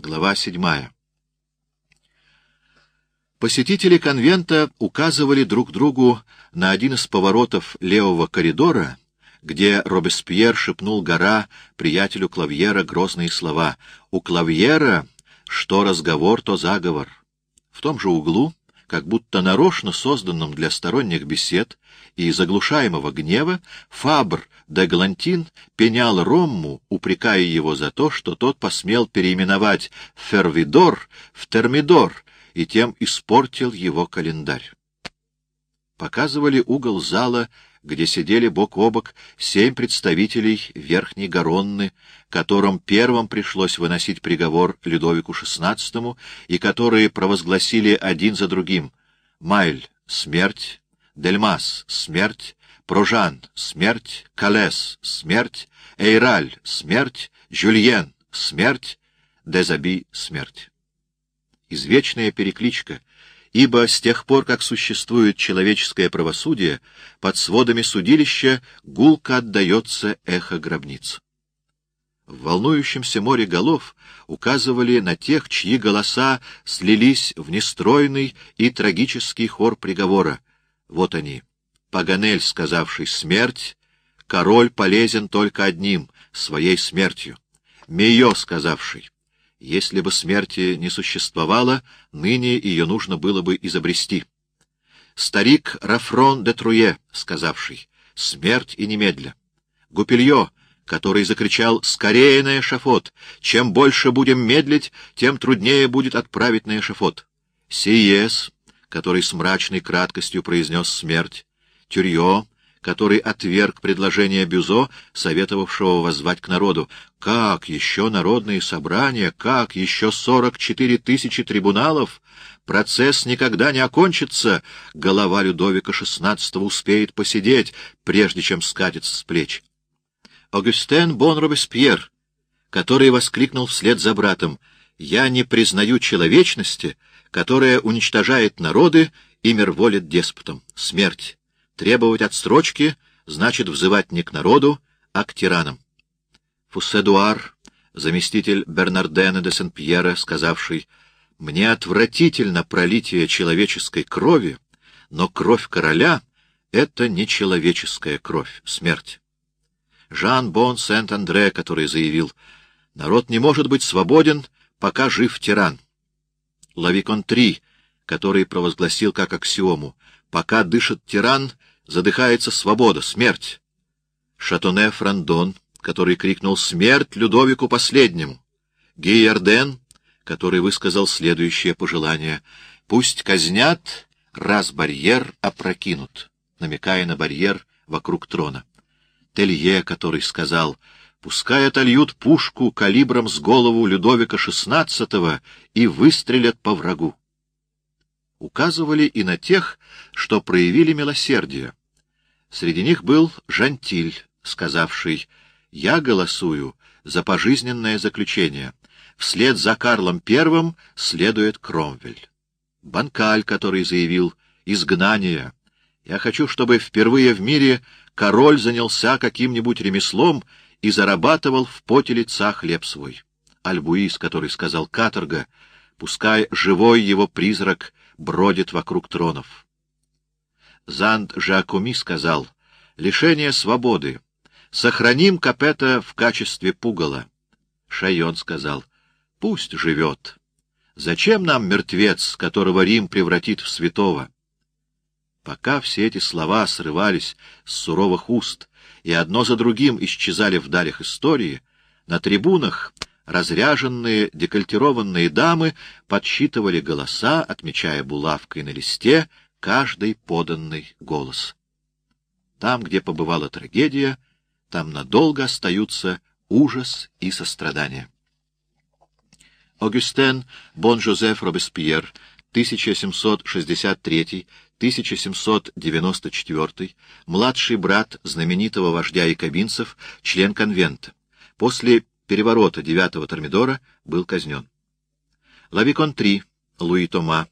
Глава 7. Посетители конвента указывали друг другу на один из поворотов левого коридора, где Робеспьер шепнул гора приятелю Клавьера грозные слова «У Клавьера что разговор, то заговор». В том же углу, как будто нарочно созданном для сторонних бесед и заглушаемого гнева, Фабр де Глантин пенял Ромму, упрекая его за то, что тот посмел переименовать Фервидор в Термидор и тем испортил его календарь. Показывали угол зала, где сидели бок о бок семь представителей Верхней Гаронны, которым первым пришлось выносить приговор Людовику XVI и которые провозгласили один за другим Майль — смерть, Дельмас — смерть, Прожан — смерть, Калес — смерть, Эйраль — смерть, Жюльен — смерть, Дезаби — смерть. Извечная перекличка — ибо с тех пор, как существует человеческое правосудие, под сводами судилища гулко отдается эхо гробниц. В волнующемся море голов указывали на тех, чьи голоса слились в нестройный и трагический хор приговора. Вот они. Паганель, сказавший «смерть», король полезен только одним — своей смертью. Мейо, сказавший если бы смерти не существовало, ныне ее нужно было бы изобрести. Старик Рафрон де Труе, сказавший «Смерть и немедля». Гупилье, который закричал «Скорее на эшафот! Чем больше будем медлить, тем труднее будет отправить на эшафот». Сиес, который с мрачной краткостью произнес «Смерть». Тюрье, который отверг предложение Бюзо, советовавшего воззвать к народу. Как еще народные собрания, как еще сорок четыре тысячи трибуналов? Процесс никогда не окончится. Голова Людовика XVI успеет посидеть, прежде чем скатится с плеч. Огюстен Бон Робеспьер, который воскликнул вслед за братом, «Я не признаю человечности, которая уничтожает народы и мирволит деспотом. Смерть! Требовать отсрочки значит взывать не к народу, а к тиранам. Фусседуар, заместитель Бернардена де Сен-Пьера, сказавший, «Мне отвратительно пролитие человеческой крови, но кровь короля — это не человеческая кровь, смерть». Жан Бон Сент-Андре, который заявил, «Народ не может быть свободен, пока жив тиран». Лавикон Три, который провозгласил как аксиому, «Пока дышит тиран, задыхается свобода, смерть. Шатоне Франдон, который крикнул «Смерть Людовику последнему!» Гейерден, который высказал следующее пожелание «Пусть казнят, раз барьер опрокинут», намекая на барьер вокруг трона. Телье, который сказал «Пускай отольют пушку калибром с голову Людовика XVI и выстрелят по врагу». Указывали и на тех, что проявили милосердие, Среди них был Жантиль, сказавший «Я голосую за пожизненное заключение. Вслед за Карлом I следует Кромвель». Банкаль, который заявил «Изгнание. Я хочу, чтобы впервые в мире король занялся каким-нибудь ремеслом и зарабатывал в поте лица хлеб свой». Альбуис, который сказал «Каторга», пускай живой его призрак бродит вокруг тронов. Занд Жакуми сказал, «Лишение свободы. Сохраним Капета в качестве пугала». Шайон сказал, «Пусть живет. Зачем нам мертвец, которого Рим превратит в святого?» Пока все эти слова срывались с суровых уст и одно за другим исчезали в далях истории, на трибунах разряженные, декольтированные дамы подсчитывали голоса, отмечая булавкой на листе каждый поданный голос. Там, где побывала трагедия, там надолго остаются ужас и сострадание. Огюстен Бон-Жозеф Робеспьер, 1763-1794, младший брат знаменитого вождя якобинцев, член конвента. После переворота девятого Термидора был казнен. Лавикон III, Луи Тома,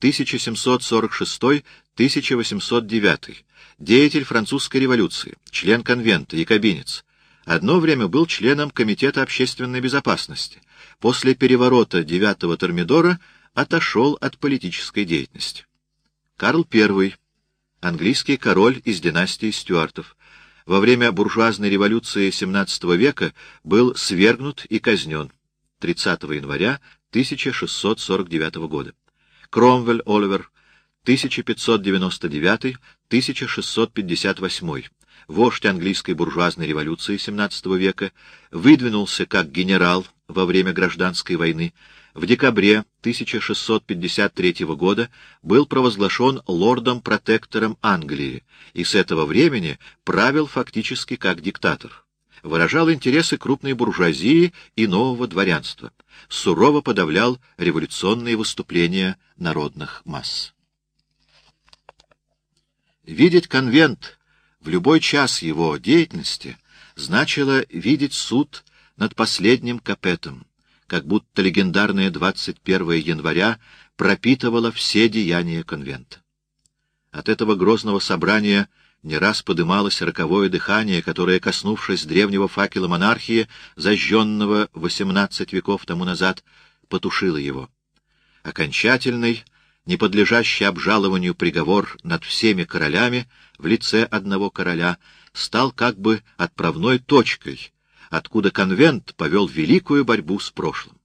1746-1809, деятель французской революции, член конвента, якобинец. Одно время был членом Комитета общественной безопасности. после переворота девятого Термидора отошел от политической деятельности. Карл I, английский король из династии Стюартов, во время буржуазной революции XVII века был свергнут и казнен 30 января 1649 года. Кромвель Оливер, 1599-1658, вождь английской буржуазной революции XVII века, выдвинулся как генерал во время гражданской войны, в декабре 1653 года был провозглашен лордом-протектором Англии и с этого времени правил фактически как диктатор. Выражал интересы крупной буржуазии и нового дворянства, сурово подавлял революционные выступления народных масс. Видеть конвент в любой час его деятельности значило видеть суд над последним капетом, как будто легендарное 21 января пропитывало все деяния конвента. От этого грозного собрания не раз подымалось роковое дыхание, которое, коснувшись древнего факела монархии, зажженного восемнадцать веков тому назад, потушило его. Окончательный, не подлежащий обжалованию приговор над всеми королями в лице одного короля стал как бы отправной точкой, откуда конвент повел великую борьбу с прошлым.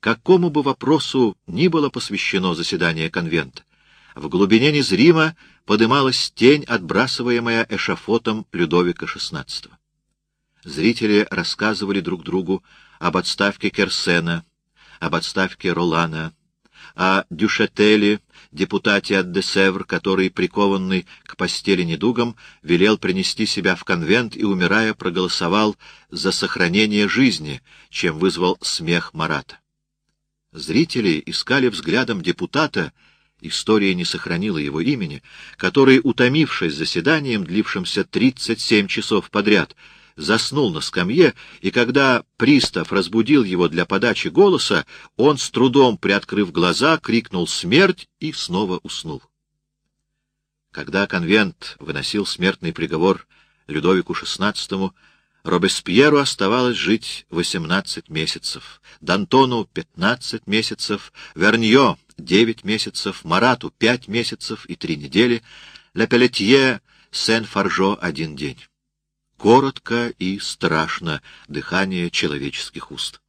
Какому бы вопросу ни было посвящено заседание конвента, в глубине незримо подымалась тень, отбрасываемая эшафотом Людовика XVI. Зрители рассказывали друг другу об отставке Керсена, об отставке Ролана, о Дюшетеле, депутате от Десевр, который, прикованный к постели недугом, велел принести себя в конвент и, умирая, проголосовал за сохранение жизни, чем вызвал смех Марата. Зрители искали взглядом депутата, история не сохранила его имени, который, утомившись заседанием, длившимся 37 часов подряд, заснул на скамье, и когда пристав разбудил его для подачи голоса, он, с трудом приоткрыв глаза, крикнул «Смерть!» и снова уснул. Когда конвент выносил смертный приговор Людовику XVI, Робеспьеру оставалось жить 18 месяцев, Д'Антону — 15 месяцев, Верньо — 9 месяцев, Марату — 5 месяцев и 3 недели, Ля Пелетье, Сен-Фаржо — один день коротко и страшно дыхание человеческих уст.